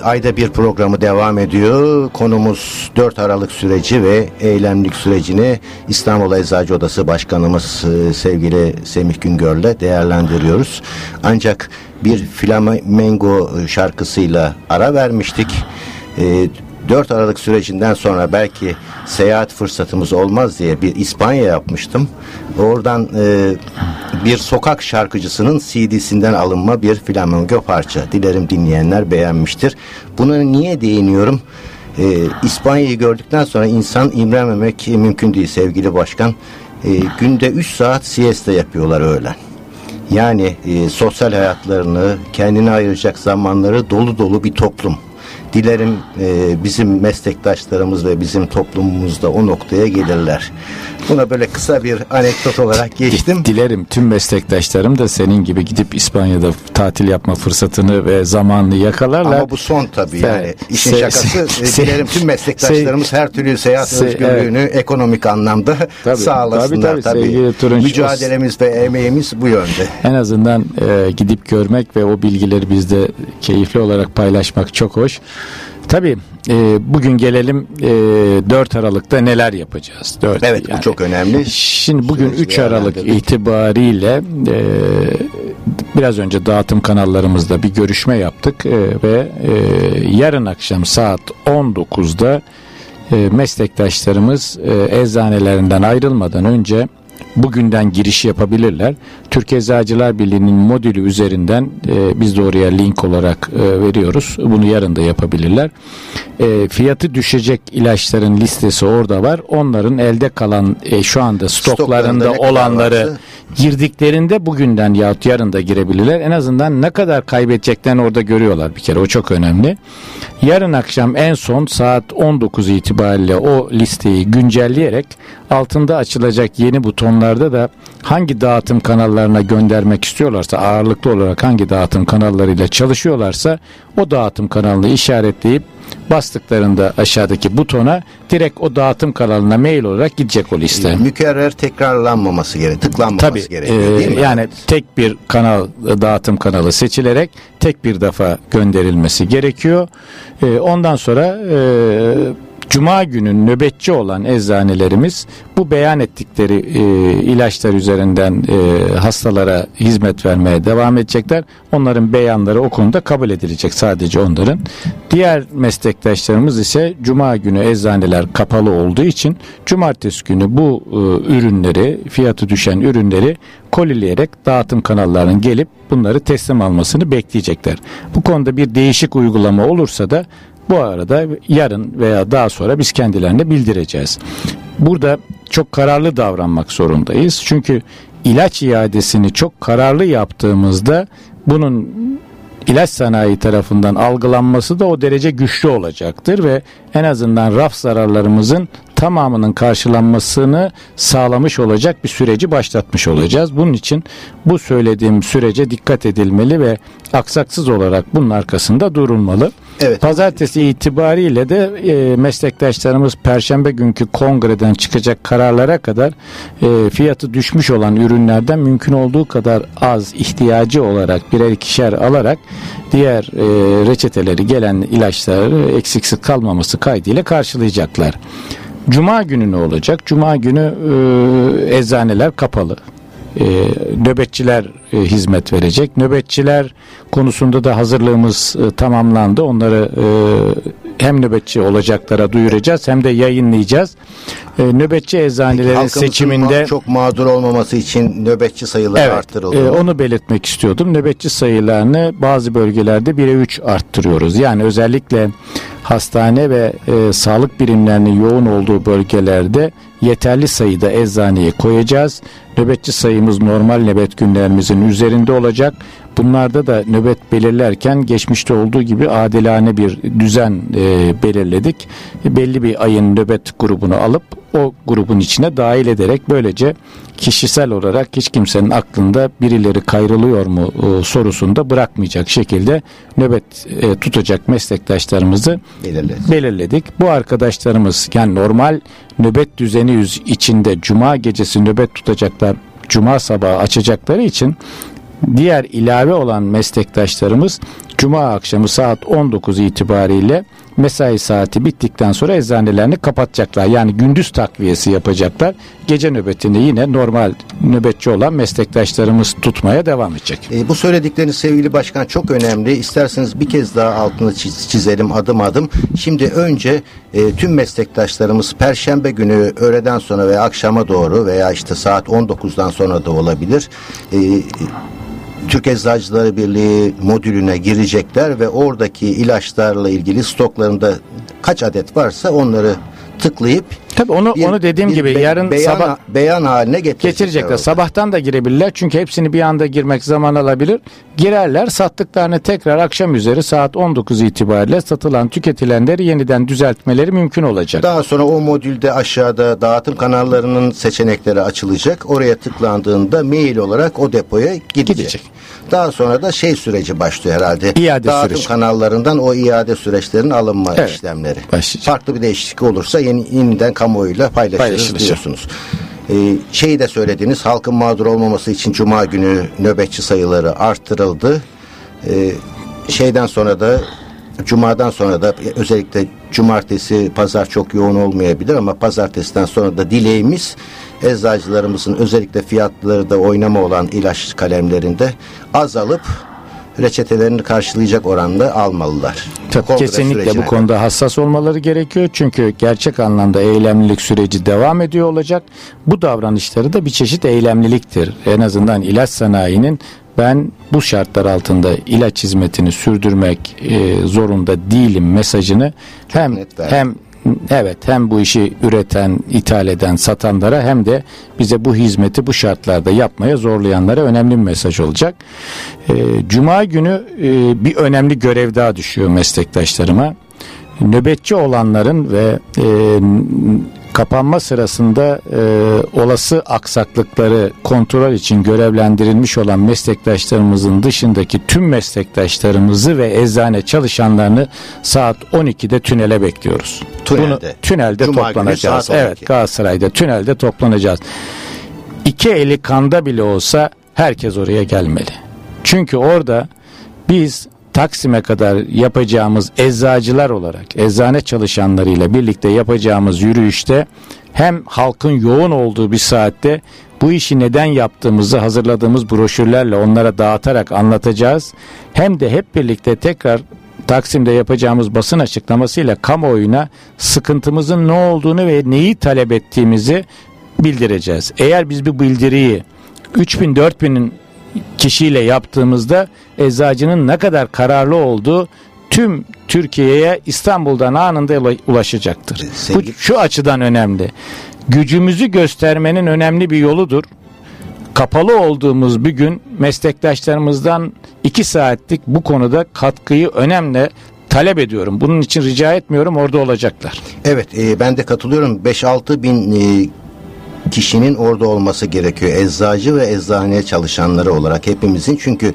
Ayda bir programı devam ediyor. Konumuz 4 Aralık süreci ve eylemlik sürecini İstanbul Eczacı Odası Başkanımız e, sevgili Semih Güngör'le değerlendiriyoruz. Ancak bir flamengo şarkısıyla ara vermiştik. E, 4 Aralık sürecinden sonra belki seyahat fırsatımız olmaz diye bir İspanya yapmıştım. Oradan e, bir sokak şarkıcısının CD'sinden alınma bir flamengo parça. Dilerim dinleyenler beğenmiştir. Bunu niye değiniyorum? E, İspanya'yı gördükten sonra insan imrenmemek mümkün değil sevgili başkan. E, günde 3 saat siesta yapıyorlar öğlen. Yani e, sosyal hayatlarını, kendine ayıracak zamanları dolu dolu bir toplum. Dilerim e, bizim meslektaşlarımız ve bizim toplumumuzda o noktaya gelirler. Buna böyle kısa bir anekdot olarak geçtim. Dilerim tüm meslektaşlarım da senin gibi gidip İspanya'da tatil yapma fırsatını ve zamanını yakalarlar. Ama bu son tabii yani. Se, İşin se, şakası se, dilerim tüm meslektaşlarımız se, her türlü seyahat se, özgürlüğünü evet. ekonomik anlamda tabii, sağlasınlar tabii. tabii. Turunç, Mücadelemiz ve emeğimiz bu yönde. En azından e, gidip görmek ve o bilgileri bizde keyifli olarak paylaşmak çok hoş. Tabii e, bugün gelelim e, 4 Aralık'ta neler yapacağız? 4, evet yani. bu çok önemli. Şimdi bugün 3 Aralık itibariyle e, biraz önce dağıtım kanallarımızda bir görüşme yaptık e, ve e, yarın akşam saat 19'da e, meslektaşlarımız e, eczanelerinden ayrılmadan önce bugünden giriş yapabilirler. Türk Eczacılar Birliği'nin modülü üzerinden e, biz de oraya link olarak e, veriyoruz. Bunu yarın da yapabilirler. E, fiyatı düşecek ilaçların listesi orada var. Onların elde kalan e, şu anda stoklarında, stoklarında olanları girdiklerinde bugünden yahut yarın da girebilirler. En azından ne kadar kaybedeceklerini orada görüyorlar bir kere. O çok önemli. Yarın akşam en son saat 19 itibariyle o listeyi güncelleyerek altında açılacak yeni butonlarda da hangi dağıtım kanallarına göndermek istiyorlarsa ağırlıklı olarak hangi dağıtım kanallarıyla çalışıyorlarsa o dağıtım kanalını işaretleyip bastıklarında aşağıdaki butona direkt o dağıtım kanalına mail olarak gidecek o liste. Mükerrer tekrarlanmaması gerekiyor, tıklanmaması Tabii, gerekiyor e, değil mi? Yani tek bir kanal dağıtım kanalı seçilerek tek bir defa gönderilmesi gerekiyor. E, ondan sonra e, Cuma günü nöbetçi olan eczanelerimiz bu beyan ettikleri e, ilaçlar üzerinden e, hastalara hizmet vermeye devam edecekler. Onların beyanları o konuda kabul edilecek sadece onların. Diğer meslektaşlarımız ise Cuma günü eczaneler kapalı olduğu için Cumartesi günü bu e, ürünleri, fiyatı düşen ürünleri kolileyerek dağıtım kanallarının gelip bunları teslim almasını bekleyecekler. Bu konuda bir değişik uygulama olursa da bu arada yarın veya daha sonra biz kendilerine bildireceğiz. Burada çok kararlı davranmak zorundayız. Çünkü ilaç iadesini çok kararlı yaptığımızda bunun ilaç sanayi tarafından algılanması da o derece güçlü olacaktır ve en azından raf zararlarımızın tamamının karşılanmasını sağlamış olacak bir süreci başlatmış olacağız. Bunun için bu söylediğim sürece dikkat edilmeli ve aksaksız olarak bunun arkasında durulmalı. Evet. Pazartesi itibariyle de e, meslektaşlarımız perşembe günkü kongreden çıkacak kararlara kadar e, fiyatı düşmüş olan ürünlerden mümkün olduğu kadar az ihtiyacı olarak birer ikişer alarak diğer e, reçeteleri gelen ilaçları eksiksiz kalmaması kaydıyla karşılayacaklar. Cuma günü ne olacak? Cuma günü e, eczaneler kapalı. E, nöbetçiler e, hizmet verecek. Nöbetçiler konusunda da hazırlığımız e, tamamlandı. Onları e, hem nöbetçi olacaklara duyuracağız hem de yayınlayacağız. E, nöbetçi eczanelerin seçiminde çok mağdur olmaması için nöbetçi sayıları evet, arttırıldı. E, onu belirtmek istiyordum. Nöbetçi sayılarını bazı bölgelerde 1'e 3 arttırıyoruz. Yani özellikle hastane ve e, sağlık birimlerinin yoğun olduğu bölgelerde yeterli sayıda eczaneyi koyacağız. Nöbetçi sayımız normal nöbet günlerimizin üzerinde olacak. Bunlarda da nöbet belirlerken geçmişte olduğu gibi adilane bir düzen e, belirledik. Belli bir ayın nöbet grubunu alıp o grubun içine dahil ederek böylece kişisel olarak hiç kimsenin aklında birileri kayrılıyor mu e, sorusunda bırakmayacak şekilde nöbet e, tutacak meslektaşlarımızı belirledik. belirledik. Bu arkadaşlarımız yani normal nöbet düzeni içinde cuma gecesi nöbet tutacaklar cuma sabahı açacakları için diğer ilave olan meslektaşlarımız Cuma akşamı saat 19 itibariyle mesai saati bittikten sonra eczanelerini kapatacaklar. Yani gündüz takviyesi yapacaklar. Gece nöbetini yine normal nöbetçi olan meslektaşlarımız tutmaya devam edecek. E, bu söyledikleriniz sevgili başkan çok önemli. İsterseniz bir kez daha altını çiz, çizelim adım adım. Şimdi önce e, tüm meslektaşlarımız perşembe günü öğleden sonra veya akşama doğru veya işte saat 19'dan sonra da olabilir. E, Türk Eczacıları Birliği modülüne girecekler ve oradaki ilaçlarla ilgili stoklarında kaç adet varsa onları tıklayıp Tabii onu bir, onu dediğim gibi be, yarın beyan, sabah beyan haline getirecekler. getirecekler. Sabahtan da girebilirler çünkü hepsini bir anda girmek zaman alabilir. Girerler sattıklarını tekrar akşam üzeri saat 19 itibariyle satılan tüketilenleri yeniden düzeltmeleri mümkün olacak. Daha sonra o modülde aşağıda dağıtım kanallarının seçenekleri açılacak. Oraya tıklandığında mail olarak o depoya gidecek. gidecek. Daha sonra da şey süreci başlıyor herhalde. İade Dağıtım süreci. kanallarından o iade süreçlerin alınma evet, işlemleri. Başlayacak. Farklı bir değişiklik olursa yeni, yeniden kamuoyuyla paylaşırız diyorsunuz. Ee, şeyi de söylediniz halkın mağdur olmaması için cuma günü nöbetçi sayıları arttırıldı. Ee, şeyden sonra da Cuma'dan sonra da özellikle cumartesi pazar çok yoğun olmayabilir ama pazartesiden sonra da dileğimiz eczacılarımızın özellikle fiyatları da oynama olan ilaç kalemlerinde azalıp reçetelerini karşılayacak oranda almalılar. Tabii kesinlikle bu konuda hassas olmaları gerekiyor. Çünkü gerçek anlamda eylemlilik süreci devam ediyor olacak. Bu davranışları da bir çeşit eylemliliktir. En azından ilaç sanayinin ben bu şartlar altında ilaç hizmetini sürdürmek e, zorunda değilim mesajını Çok hem hem evet hem bu işi üreten, ithal eden, satanlara hem de bize bu hizmeti bu şartlarda yapmaya zorlayanlara önemli bir mesaj olacak. E, Cuma günü e, bir önemli görev daha düşüyor meslektaşlarıma. Nöbetçi olanların ve e, kapanma sırasında e, olası aksaklıkları kontrol için görevlendirilmiş olan meslektaşlarımızın dışındaki tüm meslektaşlarımızı ve eczane çalışanlarını saat 12'de tünele bekliyoruz. Tünelde. Bunu, tünelde Cuma toplanacağız. Evet Galatasaray'da tünelde toplanacağız. İki eli kanda bile olsa herkes oraya gelmeli. Çünkü orada biz Taksim'e kadar yapacağımız eczacılar olarak eczane çalışanlarıyla birlikte yapacağımız yürüyüşte hem halkın yoğun olduğu bir saatte bu işi neden yaptığımızı hazırladığımız broşürlerle onlara dağıtarak anlatacağız. Hem de hep birlikte tekrar Taksim'de yapacağımız basın açıklamasıyla kamuoyuna sıkıntımızın ne olduğunu ve neyi talep ettiğimizi bildireceğiz. Eğer biz bu bildiriyi 3000 4000'in kişiyle yaptığımızda eczacının ne kadar kararlı olduğu tüm Türkiye'ye İstanbul'dan anında ulaşacaktır. Bu şu açıdan önemli. Gücümüzü göstermenin önemli bir yoludur. Kapalı olduğumuz bir gün meslektaşlarımızdan iki saatlik bu konuda katkıyı önemli talep ediyorum. Bunun için rica etmiyorum orada olacaklar. Evet e, ben de katılıyorum. 5-6 bin e, kişinin orada olması gerekiyor. Eczacı ve eczane çalışanları olarak hepimizin. Çünkü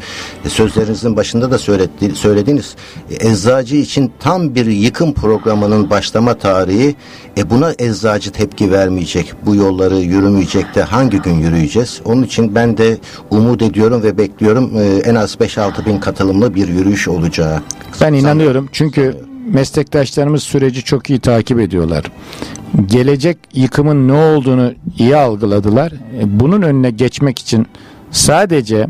sözlerinizin başında da söyledi, söylediğiniz eczacı için tam bir yıkım programının başlama tarihi. E buna eczacı tepki vermeyecek. Bu yolları yürümeyecek de hangi gün yürüyeceğiz? Onun için ben de umut ediyorum ve bekliyorum e, en az 5-6 bin katılımlı bir yürüyüş olacağı. Ben inanıyorum. Çünkü meslektaşlarımız süreci çok iyi takip ediyorlar. Gelecek yıkımın ne olduğunu iyi algıladılar. E, bunun önüne geçmek için sadece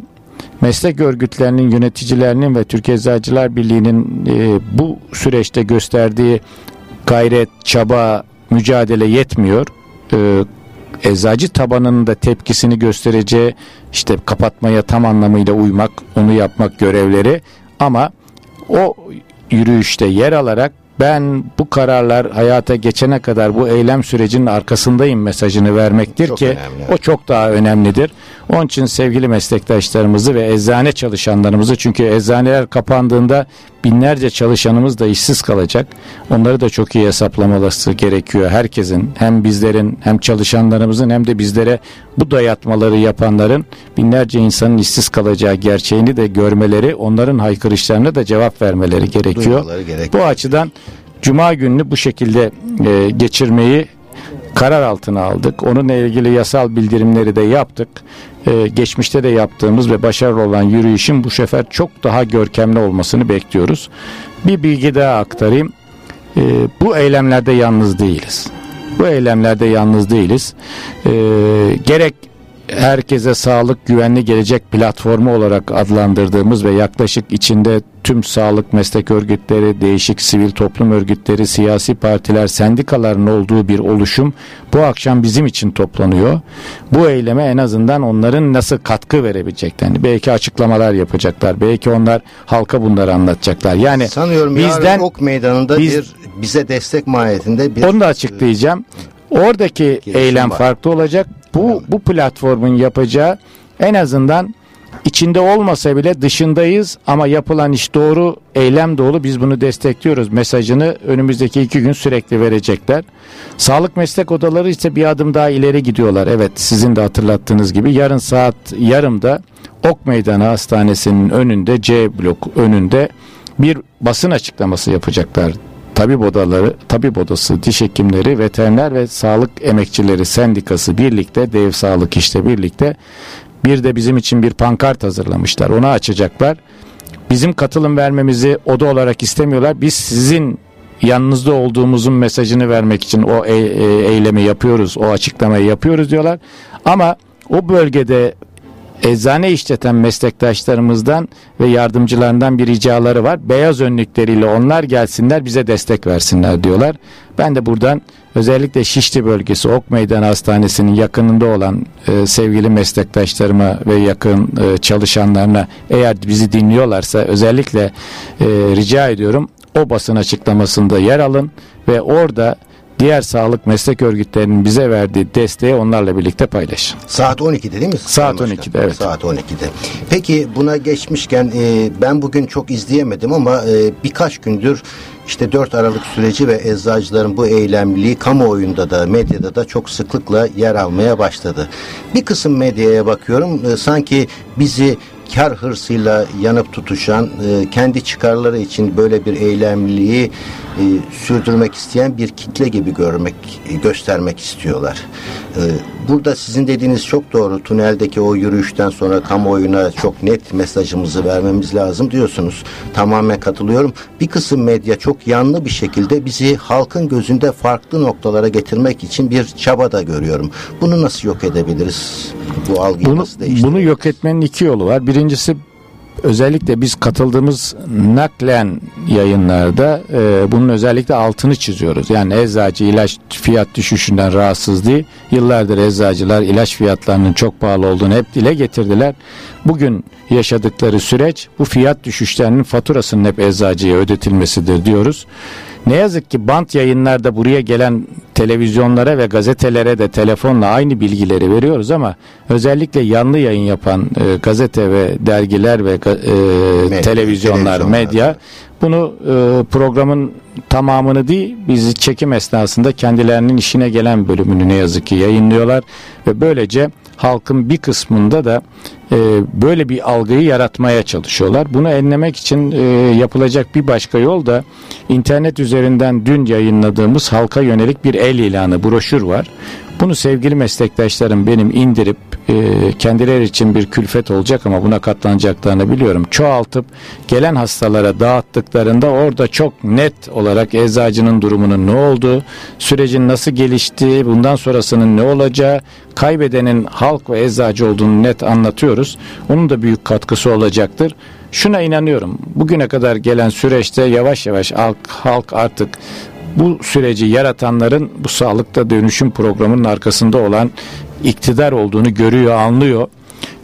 meslek örgütlerinin yöneticilerinin ve Türkiye Eczacılar Birliği'nin e, bu süreçte gösterdiği gayret, çaba, mücadele yetmiyor. E, eczacı tabanının da tepkisini göstereceği işte kapatmaya tam anlamıyla uymak, onu yapmak görevleri ama o yürüyüşte yer alarak ben bu kararlar hayata geçene kadar bu eylem sürecinin arkasındayım mesajını vermektir çok ki önemli. o çok daha önemlidir. Onun için sevgili meslektaşlarımızı ve eczane çalışanlarımızı çünkü eczaneler kapandığında binlerce çalışanımız da işsiz kalacak. Onları da çok iyi hesaplamaları gerekiyor herkesin. Hem bizlerin hem çalışanlarımızın hem de bizlere bu dayatmaları yapanların binlerce insanın işsiz kalacağı gerçeğini de görmeleri, onların haykırışlarına da cevap vermeleri gerekiyor. Bu açıdan Cuma gününü bu şekilde e, geçirmeyi karar altına aldık. Onunla ilgili yasal bildirimleri de yaptık. Ee, geçmişte de yaptığımız ve başarılı olan yürüyüşün bu sefer çok daha görkemli olmasını bekliyoruz. Bir bilgi daha aktarayım. Ee, bu eylemlerde yalnız değiliz. Bu eylemlerde yalnız değiliz. Ee, gerek herkese sağlık güvenli gelecek platformu olarak adlandırdığımız ve yaklaşık içinde tüm sağlık meslek örgütleri, değişik sivil toplum örgütleri, siyasi partiler, sendikaların olduğu bir oluşum bu akşam bizim için toplanıyor. Bu eyleme en azından onların nasıl katkı verebileceklerini belki açıklamalar yapacaklar. Belki onlar halka bunları anlatacaklar. Yani sanıyorum bizden ok meydanında biz, bir bize destek mahiyetinde bir Onu da açıklayacağım. Oradaki eylem var. farklı olacak. Bu bu platformun yapacağı en azından içinde olmasa bile dışındayız ama yapılan iş doğru, eylem doğru biz bunu destekliyoruz mesajını önümüzdeki iki gün sürekli verecekler. Sağlık meslek odaları ise bir adım daha ileri gidiyorlar. Evet sizin de hatırlattığınız gibi yarın saat yarımda Ok Meydanı Hastanesi'nin önünde C blok önünde bir basın açıklaması yapacaklar tabip odaları, tabip odası, diş hekimleri, veteriner ve sağlık emekçileri sendikası birlikte, dev sağlık işte birlikte bir de bizim için bir pankart hazırlamışlar. Onu açacaklar. Bizim katılım vermemizi oda olarak istemiyorlar. Biz sizin yanınızda olduğumuzun mesajını vermek için o e- e- eylemi yapıyoruz, o açıklamayı yapıyoruz diyorlar. Ama o bölgede eczane işleten meslektaşlarımızdan ve yardımcılarından bir ricaları var. Beyaz önlükleriyle onlar gelsinler bize destek versinler diyorlar. Ben de buradan özellikle Şişli bölgesi Ok Meydan Hastanesi'nin yakınında olan e, sevgili meslektaşlarıma ve yakın e, çalışanlarına eğer bizi dinliyorlarsa özellikle e, rica ediyorum o basın açıklamasında yer alın ve orada diğer sağlık meslek örgütlerinin bize verdiği desteği onlarla birlikte paylaşın. Saat 12'de değil mi? Saat 12'de evet. Saat 12'de. Peki buna geçmişken e, ben bugün çok izleyemedim ama e, birkaç gündür işte 4 Aralık süreci ve eczacıların bu eylemliliği kamuoyunda da medyada da çok sıklıkla yer almaya başladı. Bir kısım medyaya bakıyorum e, sanki bizi kar hırsıyla yanıp tutuşan, e, kendi çıkarları için böyle bir eylemliliği e, sürdürmek isteyen bir kitle gibi görmek, göstermek istiyorlar. E, burada sizin dediğiniz çok doğru. Tüneldeki o yürüyüşten sonra kamuoyuna çok net mesajımızı vermemiz lazım diyorsunuz. Tamamen katılıyorum. Bir kısım medya çok yanlı bir şekilde bizi halkın gözünde farklı noktalara getirmek için bir çaba da görüyorum. Bunu nasıl yok edebiliriz? Bu algıyı bunu, nasıl değiştirebiliriz? Bunu yok etmenin iki yolu var. Birincisi özellikle biz katıldığımız naklen yayınlarda e, bunun özellikle altını çiziyoruz. Yani eczacı ilaç fiyat düşüşünden rahatsız değil. Yıllardır eczacılar ilaç fiyatlarının çok pahalı olduğunu hep dile getirdiler. Bugün yaşadıkları süreç bu fiyat düşüşlerinin faturasının hep eczacıya ödetilmesidir diyoruz. Ne yazık ki bant yayınlarda buraya gelen televizyonlara ve gazetelere de telefonla aynı bilgileri veriyoruz ama özellikle yanlı yayın yapan e, gazete ve dergiler ve e, medya, televizyonlar, medya bunu e, programın tamamını değil bizi çekim esnasında kendilerinin işine gelen bölümünü ne yazık ki yayınlıyorlar ve böylece halkın bir kısmında da e, böyle bir algıyı yaratmaya çalışıyorlar. Bunu enlemek için e, yapılacak bir başka yol da internet üzerinden dün yayınladığımız halka yönelik bir el ilanı broşür var. Bunu sevgili meslektaşlarım benim indirip e, kendileri için bir külfet olacak ama buna katlanacaklarını biliyorum. Çoğaltıp gelen hastalara dağıttıklarında orada çok net olarak eczacının durumunun ne olduğu, sürecin nasıl geliştiği, bundan sonrasının ne olacağı, kaybedenin halk ve eczacı olduğunu net anlatıyoruz. Onun da büyük katkısı olacaktır. Şuna inanıyorum. Bugüne kadar gelen süreçte yavaş yavaş halk, halk artık bu süreci yaratanların bu sağlıkta dönüşüm programının arkasında olan iktidar olduğunu görüyor, anlıyor.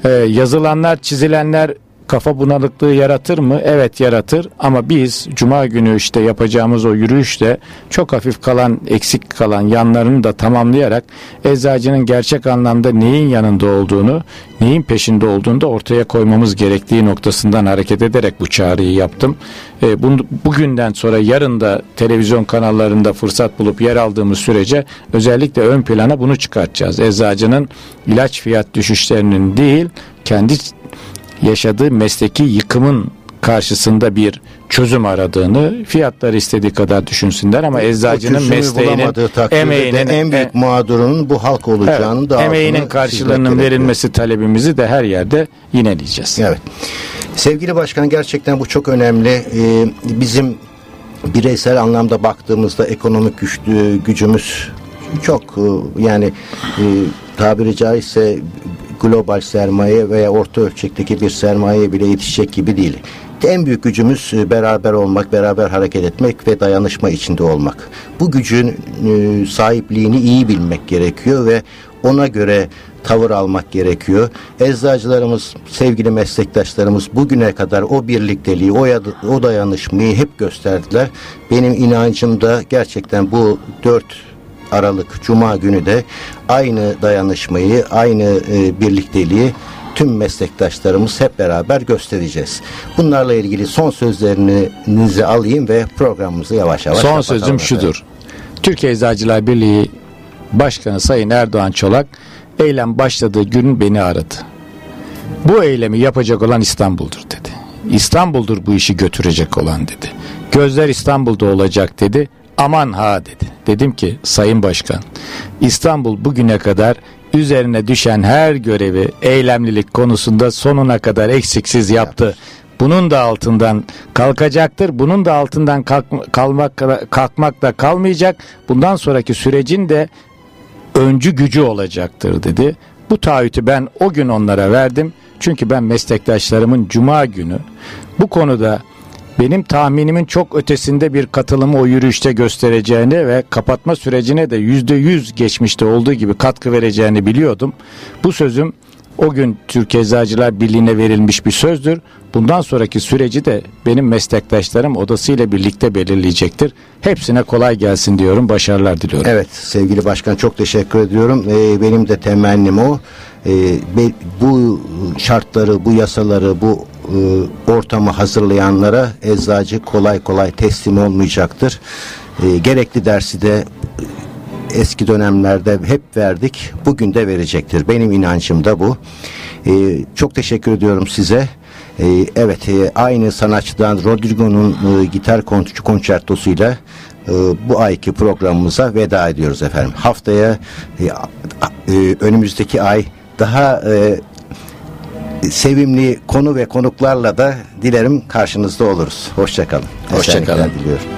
Ee, yazılanlar, çizilenler kafa bunalıklığı yaratır mı? Evet yaratır ama biz cuma günü işte yapacağımız o yürüyüşte çok hafif kalan, eksik kalan yanlarını da tamamlayarak eczacının gerçek anlamda neyin yanında olduğunu, neyin peşinde olduğunu da ortaya koymamız gerektiği noktasından hareket ederek bu çağrıyı yaptım. E, bunu, bugünden sonra yarın da televizyon kanallarında fırsat bulup yer aldığımız sürece özellikle ön plana bunu çıkartacağız. Eczacının ilaç fiyat düşüşlerinin değil kendi yaşadığı mesleki yıkımın karşısında bir çözüm aradığını fiyatları istediği kadar düşünsünler ama eczacının mesleğinin emeğinin en büyük e, mağdurunun bu halk olacağını evet, da emeğinin karşılığının verilmesi talebimizi de her yerde yineleyeceğiz. Evet. Sevgili başkan gerçekten bu çok önemli. Ee, bizim bireysel anlamda baktığımızda ekonomik güçlü, gücümüz çok e, yani e, tabiri caizse global sermaye veya orta ölçekteki bir sermaye bile yetişecek gibi değil. En büyük gücümüz e, beraber olmak, beraber hareket etmek ve dayanışma içinde olmak. Bu gücün sahipliğini iyi bilmek gerekiyor ve ona göre tavır almak gerekiyor. Eczacılarımız, sevgili meslektaşlarımız bugüne kadar o birlikteliği, o, o dayanışmayı hep gösterdiler. Benim inancım da gerçekten bu 4 Aralık Cuma günü de aynı dayanışmayı, aynı e, birlikteliği tüm meslektaşlarımız hep beraber göstereceğiz. Bunlarla ilgili son sözlerinizi alayım ve programımızı yavaş yavaş Son sözüm şudur. Türkiye Eczacılar Birliği Başkanı Sayın Erdoğan Çolak eylem başladığı gün beni aradı. Bu eylemi yapacak olan İstanbul'dur dedi. İstanbul'dur bu işi götürecek olan dedi. Gözler İstanbul'da olacak dedi. Aman ha dedi. Dedim ki Sayın Başkan İstanbul bugüne kadar üzerine düşen her görevi eylemlilik konusunda sonuna kadar eksiksiz yaptı. Bunun da altından kalkacaktır. Bunun da altından kalk, kalmak kalkmak da kalmayacak. Bundan sonraki sürecin de öncü gücü olacaktır dedi. Bu taahhütü ben o gün onlara verdim. Çünkü ben meslektaşlarımın cuma günü bu konuda benim tahminimin çok ötesinde bir katılımı o yürüyüşte göstereceğini ve kapatma sürecine de yüzde yüz geçmişte olduğu gibi katkı vereceğini biliyordum. Bu sözüm o gün Türkiye Eczacılar Birliği'ne verilmiş bir sözdür. Bundan sonraki süreci de benim meslektaşlarım odasıyla birlikte belirleyecektir. Hepsine kolay gelsin diyorum. Başarılar diliyorum. Evet sevgili başkan çok teşekkür ediyorum. Ee, benim de temennim o. Ee, bu şartları, bu yasaları, bu e, ortamı hazırlayanlara eczacı kolay kolay teslim olmayacaktır. Ee, gerekli dersi de eski dönemlerde hep verdik. Bugün de verecektir. Benim inancım da bu. Çok teşekkür ediyorum size. Evet e, aynı sanatçıdan Rodrigo'nun e, gitar konçertosuyla e, bu ayki programımıza veda ediyoruz efendim. Haftaya e, e, önümüzdeki ay daha e, sevimli konu ve konuklarla da dilerim karşınızda oluruz. Hoşçakalın. Hoşçakalın. diliyorum.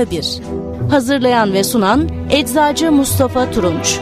Ayda bir. Hazırlayan ve sunan Eczacı Mustafa Turunç.